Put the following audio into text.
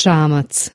čāmats